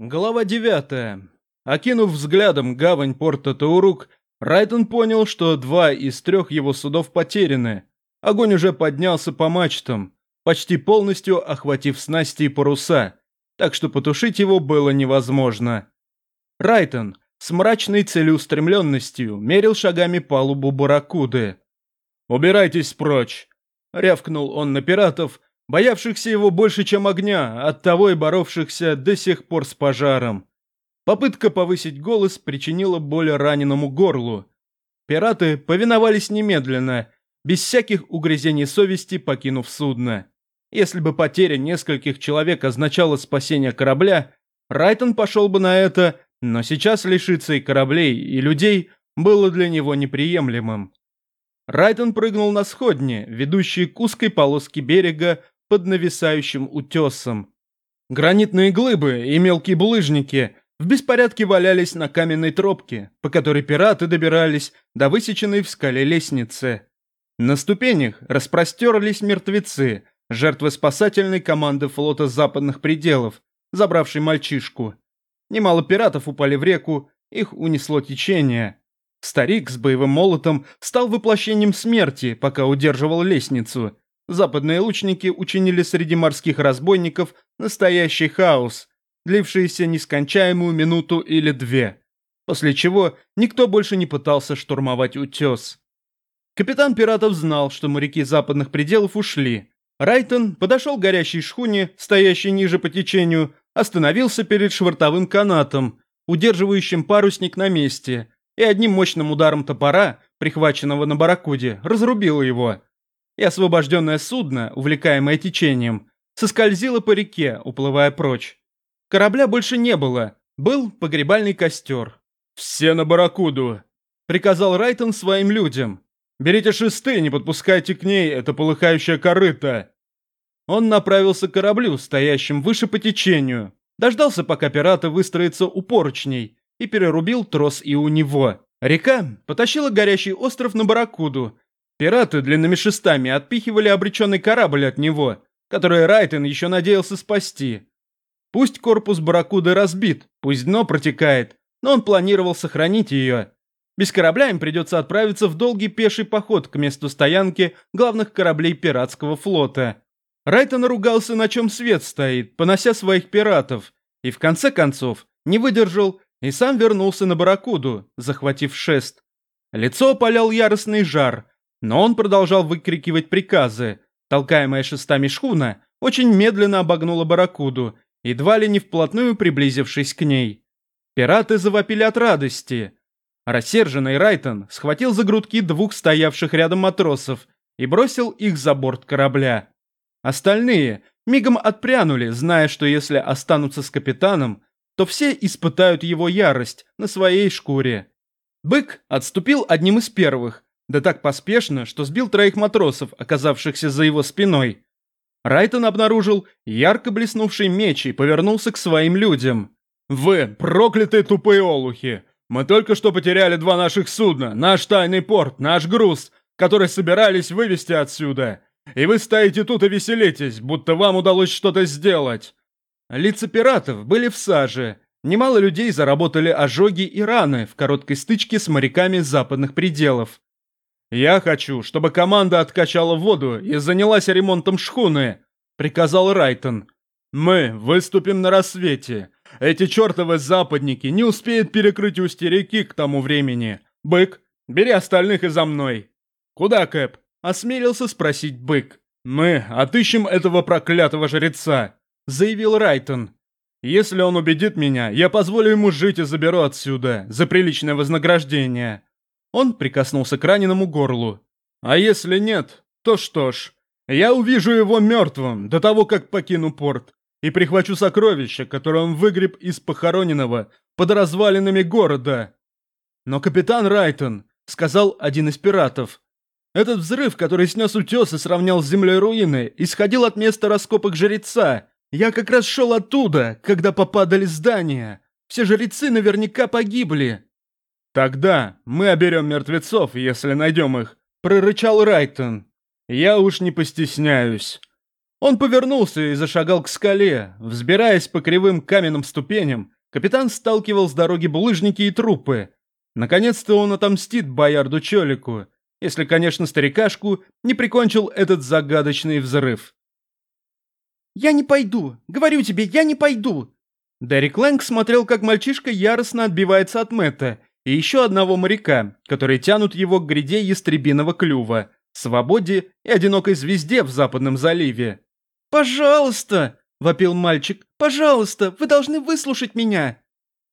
Глава 9. Окинув взглядом гавань порта Таурук, Райтон понял, что два из трех его судов потеряны. Огонь уже поднялся по мачтам, почти полностью охватив снасти и паруса, так что потушить его было невозможно. Райтон с мрачной целеустремленностью мерил шагами палубу Баракуды. «Убирайтесь прочь!» — рявкнул он на пиратов, боявшихся его больше, чем огня, оттого и боровшихся до сих пор с пожаром. Попытка повысить голос причинила боль раненому горлу. Пираты повиновались немедленно, без всяких угрызений совести покинув судно. Если бы потеря нескольких человек означала спасение корабля, Райтон пошел бы на это, но сейчас лишиться и кораблей, и людей было для него неприемлемым. Райтон прыгнул на сходни, ведущие к узкой полоске берега под нависающим утесом. Гранитные глыбы и мелкие булыжники в беспорядке валялись на каменной тропке, по которой пираты добирались до высеченной в скале лестницы. На ступенях распростерлись мертвецы, жертвы спасательной команды флота западных пределов, забравшей мальчишку. Немало пиратов упали в реку, их унесло течение. Старик с боевым молотом стал воплощением смерти, пока удерживал лестницу, западные лучники учинили среди морских разбойников настоящий хаос, длившийся нескончаемую минуту или две, после чего никто больше не пытался штурмовать утес. Капитан пиратов знал, что моряки западных пределов ушли. Райтон подошел к горящей шхуне, стоящей ниже по течению, остановился перед швартовым канатом, удерживающим парусник на месте, и одним мощным ударом топора, прихваченного на барракуде, разрубил его – и освобожденное судно, увлекаемое течением, соскользило по реке, уплывая прочь. Корабля больше не было, был погребальный костер. «Все на барракуду!» — приказал Райтон своим людям. «Берите шесты, не подпускайте к ней это полыхающее корыто!» Он направился к кораблю, стоящим выше по течению, дождался, пока пираты выстроятся у поручней, и перерубил трос и у него. Река потащила горящий остров на барракуду, Пираты длинными шестами отпихивали обреченный корабль от него, который Райтон еще надеялся спасти. Пусть корпус Барракуды разбит, пусть дно протекает, но он планировал сохранить ее. Без корабля им придется отправиться в долгий пеший поход к месту стоянки главных кораблей пиратского флота. Райтон ругался, на чем свет стоит, понося своих пиратов, и в конце концов не выдержал и сам вернулся на Барракуду, захватив шест. Лицо опалял яростный жар, но он продолжал выкрикивать приказы. Толкаемая шестами шхуна очень медленно обогнула барракуду, едва ли не вплотную приблизившись к ней. Пираты завопили от радости. Рассерженный Райтон схватил за грудки двух стоявших рядом матросов и бросил их за борт корабля. Остальные мигом отпрянули, зная, что если останутся с капитаном, то все испытают его ярость на своей шкуре. Бык отступил одним из первых, да так поспешно, что сбил троих матросов, оказавшихся за его спиной. Райтон обнаружил ярко блеснувший меч и повернулся к своим людям. «Вы, проклятые тупые олухи! Мы только что потеряли два наших судна, наш тайный порт, наш груз, который собирались вывести отсюда. И вы стоите тут и веселитесь, будто вам удалось что-то сделать». Лица пиратов были в саже. Немало людей заработали ожоги и раны в короткой стычке с моряками западных пределов. «Я хочу, чтобы команда откачала воду и занялась ремонтом шхуны», — приказал Райтон. «Мы выступим на рассвете. Эти чертовы западники не успеют перекрыть устье реки к тому времени. Бык, бери остальных и за мной». «Куда, Кэп?» — осмелился спросить Бык. «Мы отыщем этого проклятого жреца», — заявил Райтон. «Если он убедит меня, я позволю ему жить и заберу отсюда, за приличное вознаграждение». Он прикоснулся к раненому горлу. «А если нет, то что ж, я увижу его мертвым до того, как покину порт, и прихвачу сокровища, которые он выгреб из похороненного под развалинами города». «Но капитан Райтон», — сказал один из пиратов, «этот взрыв, который снес утес и сравнял с землей руины, исходил от места раскопок жреца. Я как раз шел оттуда, когда попадали здания. Все жрецы наверняка погибли». «Тогда мы оберем мертвецов, если найдем их», — прорычал Райтон. «Я уж не постесняюсь». Он повернулся и зашагал к скале. Взбираясь по кривым каменным ступеням, капитан сталкивал с дороги булыжники и трупы. Наконец-то он отомстит боярду Чолику, если, конечно, старикашку не прикончил этот загадочный взрыв. «Я не пойду! Говорю тебе, я не пойду!» Дерек Лэнг смотрел, как мальчишка яростно отбивается от Мэтта и еще одного моряка, которые тянут его к гряде ястребиного клюва, свободе и одинокой звезде в западном заливе. «Пожалуйста!» – вопил мальчик. «Пожалуйста, вы должны выслушать меня!»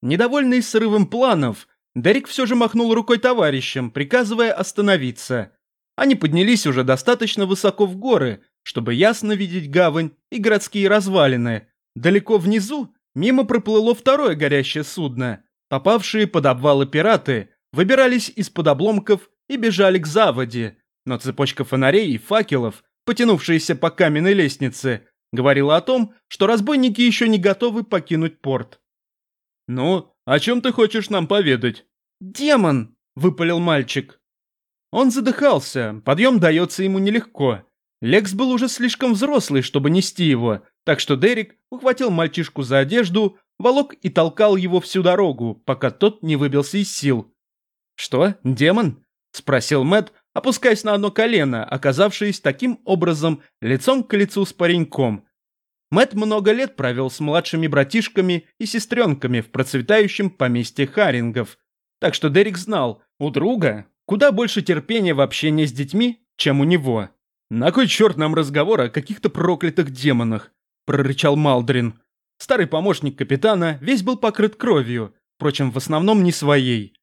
Недовольный срывом планов, Дерек все же махнул рукой товарищам, приказывая остановиться. Они поднялись уже достаточно высоко в горы, чтобы ясно видеть гавань и городские развалины. Далеко внизу мимо проплыло второе горящее судно. Попавшие под обвалы пираты выбирались из-под обломков и бежали к заводе, но цепочка фонарей и факелов, потянувшиеся по каменной лестнице, говорила о том, что разбойники еще не готовы покинуть порт. «Ну, о чем ты хочешь нам поведать?» «Демон!» – выпалил мальчик. Он задыхался, подъем дается ему нелегко. Лекс был уже слишком взрослый, чтобы нести его, так что Дерек ухватил мальчишку за одежду, волок и толкал его всю дорогу, пока тот не выбился из сил. «Что, демон?» – спросил Мэт, опускаясь на одно колено, оказавшись таким образом лицом к лицу с пареньком. Мэт много лет провел с младшими братишками и сестренками в процветающем поместье Харингов, так что Дерек знал, у друга куда больше терпения в общении с детьми, чем у него. «На кой черт нам разговор о каких-то проклятых демонах?» – прорычал Малдрин. Старый помощник капитана весь был покрыт кровью, впрочем, в основном не своей.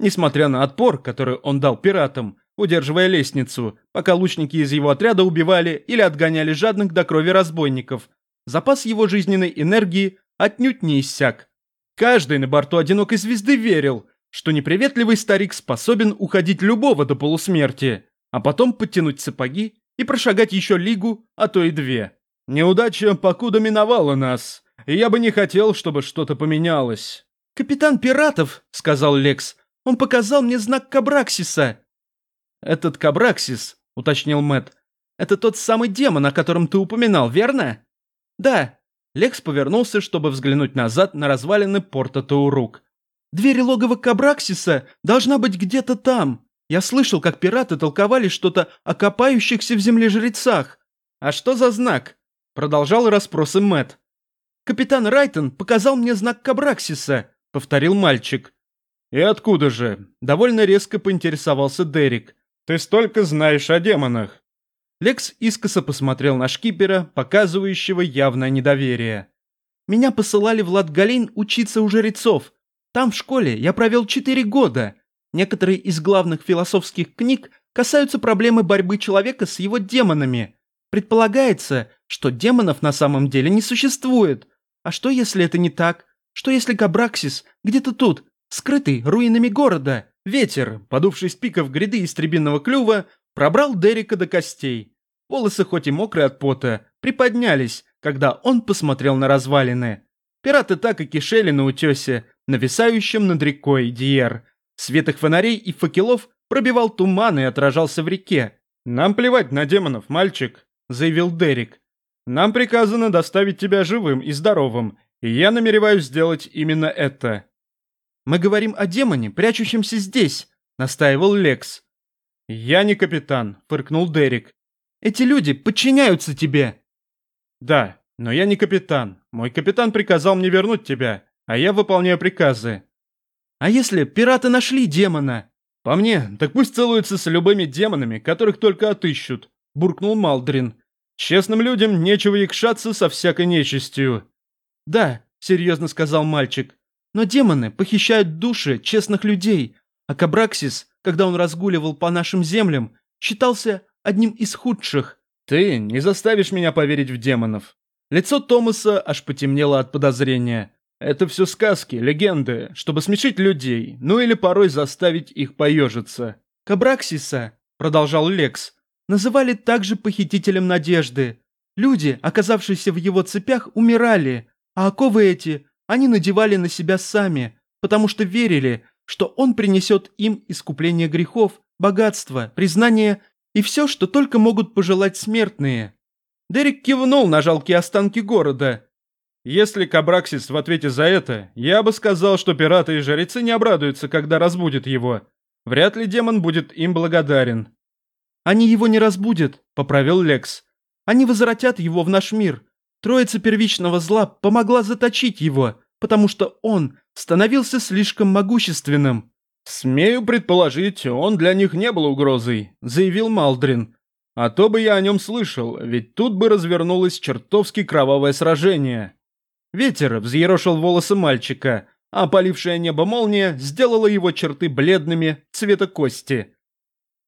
Несмотря на отпор, который он дал пиратам, удерживая лестницу, пока лучники из его отряда убивали или отгоняли жадных до крови разбойников, запас его жизненной энергии отнюдь не иссяк. Каждый на борту одинокой звезды верил, что неприветливый старик способен уходить любого до полусмерти, а потом подтянуть сапоги и прошагать еще лигу, а то и две. Неудача покуда миновала нас, и я бы не хотел, чтобы что-то поменялось. «Капитан пиратов», — сказал Лекс, — «он показал мне знак Кабраксиса». «Этот Кабраксис», — уточнил Мэт, — «это тот самый демон, о котором ты упоминал, верно?» «Да». Лекс повернулся, чтобы взглянуть назад на развалины порта Таурук. Дверь логова Кабраксиса должна быть где-то там. Я слышал, как пираты толковали что-то о копающихся в земле жрецах. А что за знак? Продолжал расспросы Мэт. Капитан Райтон показал мне знак Кабраксиса, повторил мальчик. И откуда же? Довольно резко поинтересовался Дерек. Ты столько знаешь о демонах. Лекс искоса посмотрел на шкипера, показывающего явное недоверие. «Меня посылали в Латгалейн учиться у жрецов. Там в школе я провел четыре года. Некоторые из главных философских книг касаются проблемы борьбы человека с его демонами. Предполагается, что демонов на самом деле не существует. А что если это не так? Что если Кабраксис где-то тут, скрытый руинами города? Ветер, подувший с пиков гряды истребинного клюва, пробрал Дерека до костей. Волосы, хоть и мокрые от пота, приподнялись, когда он посмотрел на развалины. Пираты так и кишели на утесе, нависающем над рекой Диер. Свет их фонарей и факелов пробивал туман и отражался в реке. «Нам плевать на демонов, мальчик», — заявил Дерек. «Нам приказано доставить тебя живым и здоровым, и я намереваюсь сделать именно это». «Мы говорим о демоне, прячущемся здесь», — настаивал Лекс. «Я не капитан», — фыркнул Дерек. «Эти люди подчиняются тебе». «Да, но я не капитан. Мой капитан приказал мне вернуть тебя а я выполняю приказы. А если пираты нашли демона? По мне, так пусть целуются с любыми демонами, которых только отыщут, буркнул Малдрин. Честным людям нечего якшаться со всякой нечистью. Да, серьезно сказал мальчик. Но демоны похищают души честных людей, а Кабраксис, когда он разгуливал по нашим землям, считался одним из худших. Ты не заставишь меня поверить в демонов. Лицо Томаса аж потемнело от подозрения. Это все сказки, легенды, чтобы смешить людей, ну или порой заставить их поежиться. Кабраксиса, продолжал Лекс, называли также похитителем надежды. Люди, оказавшиеся в его цепях, умирали, а оковы эти они надевали на себя сами, потому что верили, что он принесет им искупление грехов, богатство, признание и все, что только могут пожелать смертные. Дерек кивнул на жалкие останки города. Если Кабраксис в ответе за это, я бы сказал, что пираты и жрецы не обрадуются, когда разбудят его. Вряд ли демон будет им благодарен. «Они его не разбудят», — поправил Лекс. «Они возвратят его в наш мир. Троица первичного зла помогла заточить его, потому что он становился слишком могущественным». «Смею предположить, он для них не был угрозой», — заявил Малдрин. «А то бы я о нем слышал, ведь тут бы развернулось чертовски кровавое сражение». Ветер взъерошил волосы мальчика, а опалившее небо молния сделала его черты бледными, цвета кости.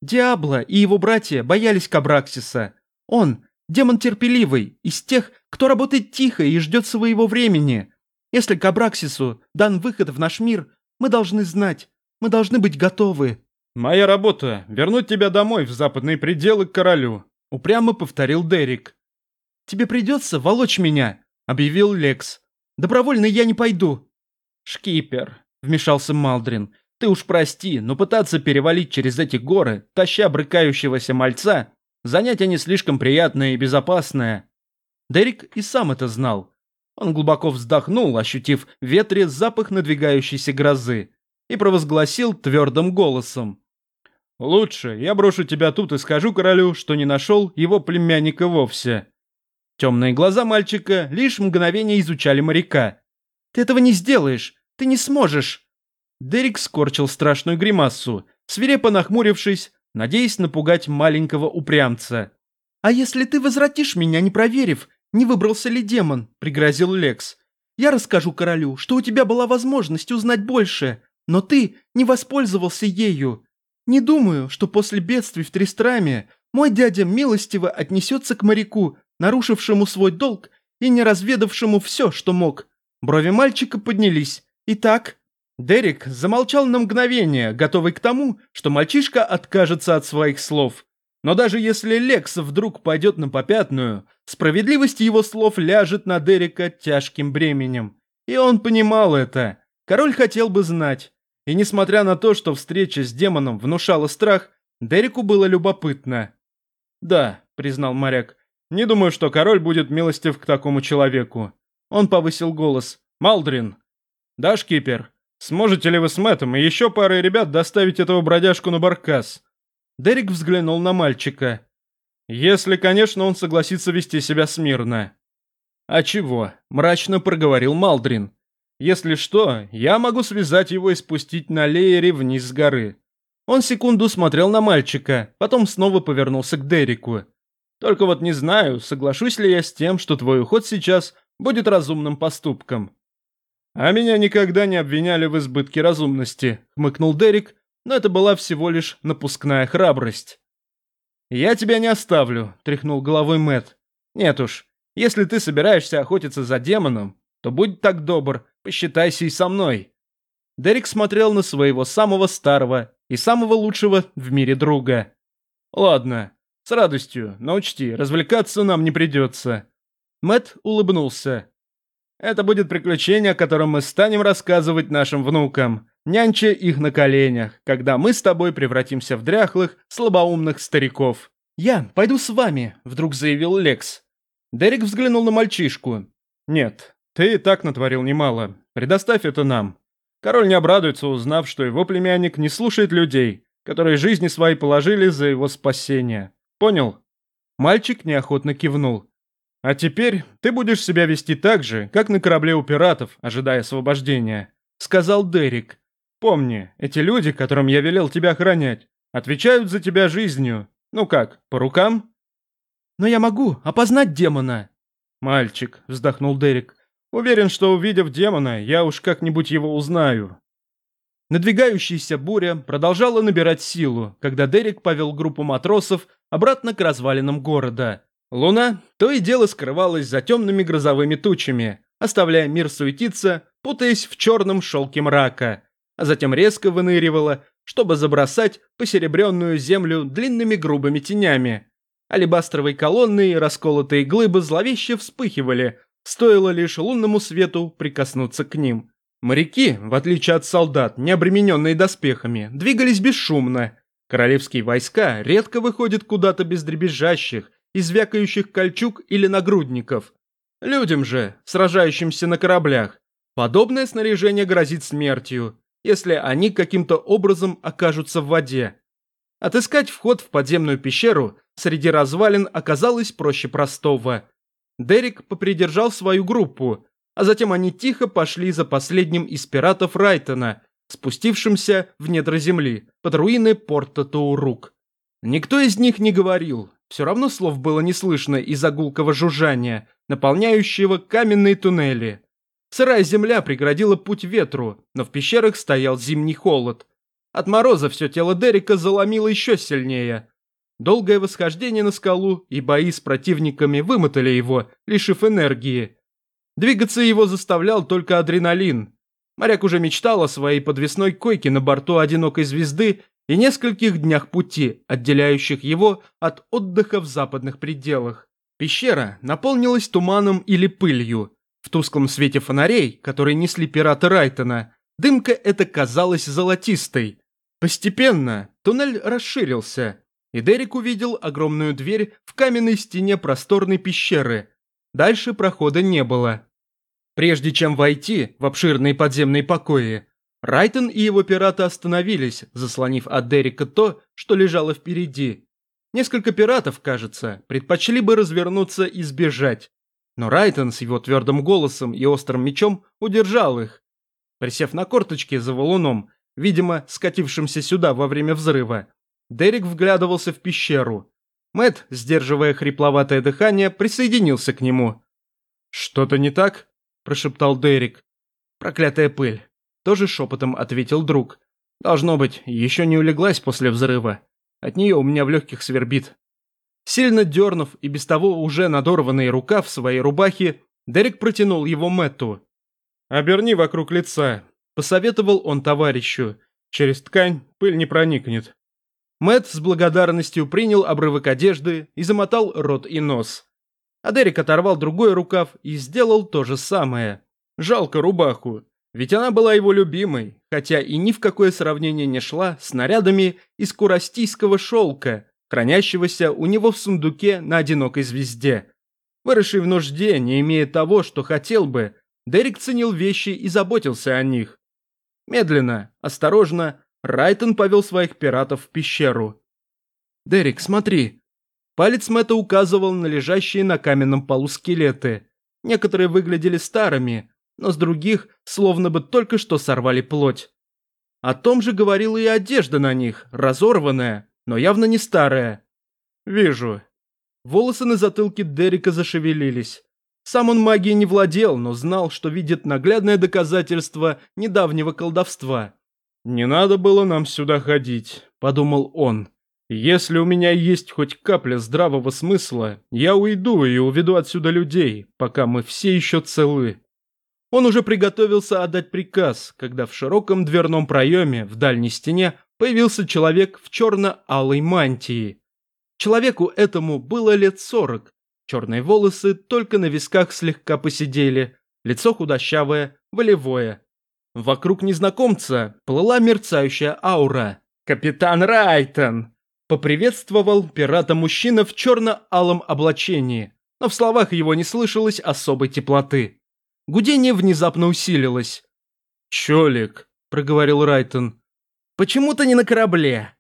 Диабло и его братья боялись Кабраксиса. Он – демон терпеливый, из тех, кто работает тихо и ждет своего времени. Если Кабраксису дан выход в наш мир, мы должны знать, мы должны быть готовы». «Моя работа – вернуть тебя домой в западные пределы к королю», – упрямо повторил Дерек. «Тебе придется волочь меня», – объявил Лекс. «Добровольно я не пойду». «Шкипер», – вмешался Малдрин, – «ты уж прости, но пытаться перевалить через эти горы, таща брыкающегося мальца, занятие не слишком приятное и безопасное». Дерек и сам это знал. Он глубоко вздохнул, ощутив в ветре запах надвигающейся грозы и провозгласил твердым голосом. «Лучше я брошу тебя тут и скажу королю, что не нашел его племянника вовсе». Темные глаза мальчика лишь мгновение изучали моряка. «Ты этого не сделаешь! Ты не сможешь!» Дерек скорчил страшную гримасу, свирепо нахмурившись, надеясь напугать маленького упрямца. «А если ты возвратишь меня, не проверив, не выбрался ли демон?» – пригрозил Лекс. «Я расскажу королю, что у тебя была возможность узнать больше, но ты не воспользовался ею. Не думаю, что после бедствий в Тристраме мой дядя милостиво отнесется к моряку, нарушившему свой долг и не разведавшему все, что мог. Брови мальчика поднялись. Итак, Дерек замолчал на мгновение, готовый к тому, что мальчишка откажется от своих слов. Но даже если Лекс вдруг пойдет на попятную, справедливость его слов ляжет на Дерека тяжким бременем. И он понимал это. Король хотел бы знать, и несмотря на то, что встреча с демоном внушала страх, Дереку было любопытно. «Да», — признал моряк, — «не думаю, что король будет милостив к такому человеку». Он повысил голос. «Малдрин!» «Да, шкипер, сможете ли вы с Мэттом и еще парой ребят доставить этого бродяжку на баркас?» Дерек взглянул на мальчика. «Если, конечно, он согласится вести себя смирно». «А чего?» – мрачно проговорил Малдрин. Если что, я могу связать его и спустить на леере вниз с горы. Он секунду смотрел на мальчика, потом снова повернулся к Дереку. Только вот не знаю, соглашусь ли я с тем, что твой уход сейчас будет разумным поступком. А меня никогда не обвиняли в избытке разумности, хмыкнул Дерек, но это была всего лишь напускная храбрость. Я тебя не оставлю, тряхнул головой Мэт. Нет уж, если ты собираешься охотиться за демоном, то будь так добр, посчитайся и со мной». Дерек смотрел на своего самого старого и самого лучшего в мире друга. «Ладно, с радостью, но учти, развлекаться нам не придется». Мэт улыбнулся. «Это будет приключение, о котором мы станем рассказывать нашим внукам, нянча их на коленях, когда мы с тобой превратимся в дряхлых, слабоумных стариков». «Я пойду с вами», — вдруг заявил Лекс. Дерек взглянул на мальчишку. «Нет, ты и так натворил немало. Предоставь это нам. Король не обрадуется, узнав, что его племянник не слушает людей, которые жизни свои положили за его спасение. Понял? Мальчик неохотно кивнул. А теперь ты будешь себя вести так же, как на корабле у пиратов, ожидая освобождения, сказал Дерек. Помни, эти люди, которым я велел тебя охранять, отвечают за тебя жизнью. Ну как, по рукам? Но я могу опознать демона. Мальчик, вздохнул Дерек. Уверен, что увидев демона, я уж как-нибудь его узнаю. Надвигающаяся буря продолжала набирать силу, когда Дерек повел группу матросов обратно к развалинам города. Луна то и дело скрывалась за темными грозовыми тучами, оставляя мир суетиться, путаясь в черном шелке мрака, а затем резко выныривала, чтобы забросать посеребренную землю длинными грубыми тенями. Алебастровые колонны и расколотые глыбы зловеще вспыхивали, Стоило лишь лунному свету прикоснуться к ним. Моряки, в отличие от солдат, не обремененные доспехами, двигались бесшумно. Королевские войска редко выходят куда-то без дребезжащих из вякающих кольчуг или нагрудников. Людям же, сражающимся на кораблях, подобное снаряжение грозит смертью, если они каким-то образом окажутся в воде. Отыскать вход в подземную пещеру среди развалин оказалось проще простого. Дерек попридержал свою группу, а затем они тихо пошли за последним из пиратов Райтона, спустившимся в недра земли, под руины порта Таурук. Никто из них не говорил, все равно слов было не слышно из-за гулкого жужжания, наполняющего каменные туннели. Сырая земля преградила путь ветру, но в пещерах стоял зимний холод. От мороза все тело Дерека заломило еще сильнее. Долгое восхождение на скалу и бои с противниками вымотали его, лишив энергии. Двигаться его заставлял только адреналин. Моряк уже мечтал о своей подвесной койке на борту одинокой звезды и нескольких днях пути, отделяющих его от отдыха в западных пределах. Пещера наполнилась туманом или пылью. В тусклом свете фонарей, которые несли пираты Райтона, дымка эта казалась золотистой. Постепенно туннель расширился, и Дерек увидел огромную дверь в каменной стене просторной пещеры. Дальше прохода не было. Прежде чем войти в обширные подземные покои, Райтон и его пираты остановились, заслонив от Дерека то, что лежало впереди. Несколько пиратов, кажется, предпочли бы развернуться и сбежать. Но Райтон с его твердым голосом и острым мечом удержал их. Присев на корточки за валуном, видимо, скатившимся сюда во время взрыва, Дерек вглядывался в пещеру. Мэт, сдерживая хрипловатое дыхание, присоединился к нему. «Что-то не так?» – прошептал Дерек. «Проклятая пыль», – тоже шепотом ответил друг. «Должно быть, еще не улеглась после взрыва. От нее у меня в легких свербит». Сильно дернув и без того уже надорванный рукав своей рубахи, Дерек протянул его Мэтту. «Оберни вокруг лица», – посоветовал он товарищу. «Через ткань пыль не проникнет». Мэт с благодарностью принял обрывок одежды и замотал рот и нос. А Дерек оторвал другой рукав и сделал то же самое. Жалко рубаху, ведь она была его любимой, хотя и ни в какое сравнение не шла с нарядами из курастийского шелка, хранящегося у него в сундуке на одинокой звезде. Выросший в нужде, не имея того, что хотел бы, Дерек ценил вещи и заботился о них. Медленно, осторожно, Райтон повел своих пиратов в пещеру. «Дерек, смотри!» Палец Мэтта указывал на лежащие на каменном полу скелеты. Некоторые выглядели старыми, но с других словно бы только что сорвали плоть. О том же говорила и одежда на них, разорванная, но явно не старая. «Вижу». Волосы на затылке Дерека зашевелились. Сам он магией не владел, но знал, что видит наглядное доказательство недавнего колдовства. «Не надо было нам сюда ходить», – подумал он. Если у меня есть хоть капля здравого смысла, я уйду и уведу отсюда людей, пока мы все еще целы. Он уже приготовился отдать приказ, когда в широком дверном проеме в дальней стене появился человек в черно-алой мантии. Человеку этому было лет сорок. Черные волосы только на висках слегка посидели, лицо худощавое, волевое. Вокруг незнакомца плыла мерцающая аура. «Капитан Райтон!» Поприветствовал пирата мужчина в черно-алом облачении, но в словах его не слышалось особой теплоты. Гудение внезапно усилилось. «Чолик», — проговорил Райтон. «Почему-то не на корабле».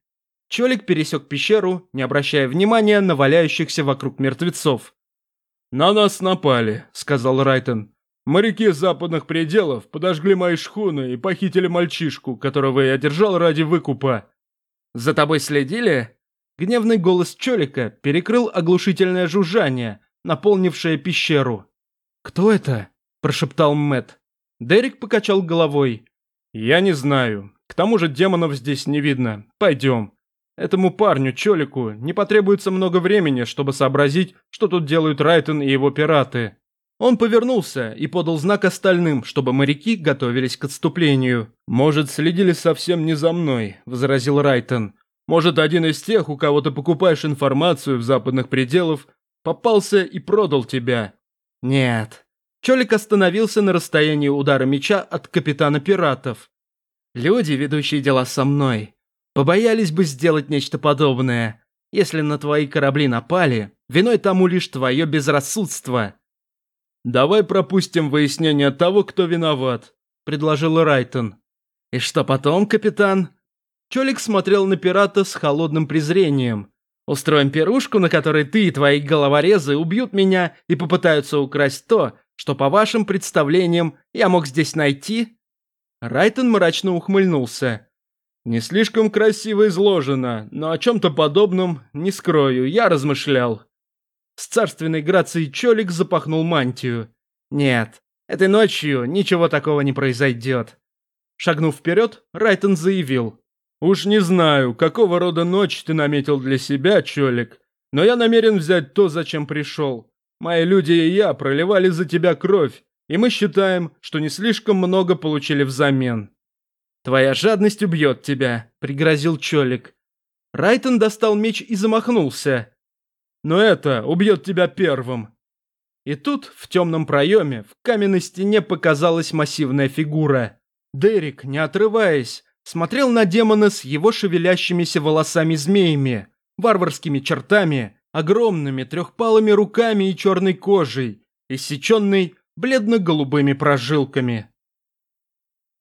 Чолик пересек пещеру, не обращая внимания на валяющихся вокруг мертвецов. «На нас напали», — сказал Райтон. «Моряки западных пределов подожгли мои шхуны и похитили мальчишку, которого я держал ради выкупа». «За тобой следили?» Гневный голос Чолика перекрыл оглушительное жужжание, наполнившее пещеру. «Кто это?» – прошептал Мэт. Дерек покачал головой. «Я не знаю. К тому же демонов здесь не видно. Пойдем. Этому парню, Чолику, не потребуется много времени, чтобы сообразить, что тут делают Райтон и его пираты». Он повернулся и подал знак остальным, чтобы моряки готовились к отступлению. «Может, следили совсем не за мной», – возразил Райтон. Может, один из тех, у кого ты покупаешь информацию в западных пределах, попался и продал тебя. Нет. Чолик остановился на расстоянии удара меча от капитана пиратов. Люди, ведущие дела со мной, побоялись бы сделать нечто подобное. Если на твои корабли напали, Виной тому лишь твое безрассудство». «Давай пропустим выяснение того, кто виноват», — предложил Райтон. «И что потом, капитан?» Чолик смотрел на пирата с холодным презрением. «Устроим пирушку, на которой ты и твои головорезы убьют меня и попытаются украсть то, что, по вашим представлениям, я мог здесь найти?» Райтон мрачно ухмыльнулся. «Не слишком красиво изложено, но о чем-то подобном, не скрою, я размышлял». С царственной грацией Чолик запахнул мантию. «Нет, этой ночью ничего такого не произойдет». Шагнув вперед, Райтон заявил. «Уж не знаю, какого рода ночь ты наметил для себя, Чолик, но я намерен взять то, зачем пришел. Мои люди и я проливали за тебя кровь, и мы считаем, что не слишком много получили взамен». «Твоя жадность убьет тебя», — пригрозил Чолик. Райтон достал меч и замахнулся. «Но это убьет тебя первым». И тут, в темном проеме, в каменной стене показалась массивная фигура. Дерек, не отрываясь, смотрел на демона с его шевелящимися волосами-змеями, варварскими чертами, огромными трехпалыми руками и черной кожей, иссеченной бледно-голубыми прожилками.